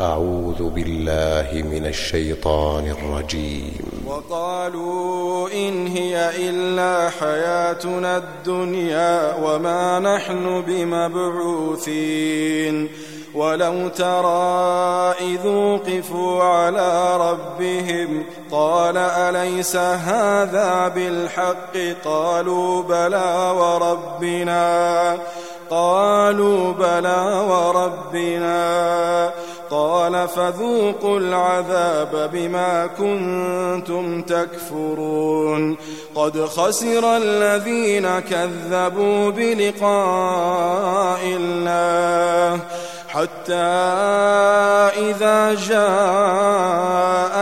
أعوذ بالله من الشيطان الرجيم. وقالوا إن هي إلا حياتنا الدنيا وما نحن بمبعوثين. ولو ترى إذ وقفوا على ربهم قال أليس هذا بالحق؟ قالوا بلى وربنا. قالوا بلى وربنا. قال فذوقوا العذاب بما كنتم تكفرون. قد خسر الذين كذبوا بلقاء الله حتى إذا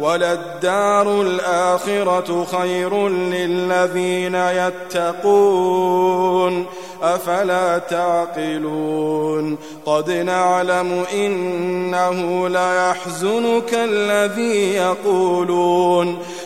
وللدار الآخرة خير للذين يتقون. أفلا تعقلون؟ قد نعلم إنه ليحزنك الذي يقولون.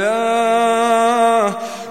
الله.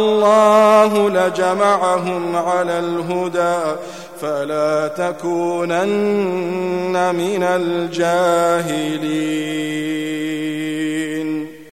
الله لجمعهم على الهدى فلا تكونن من الجاهلين.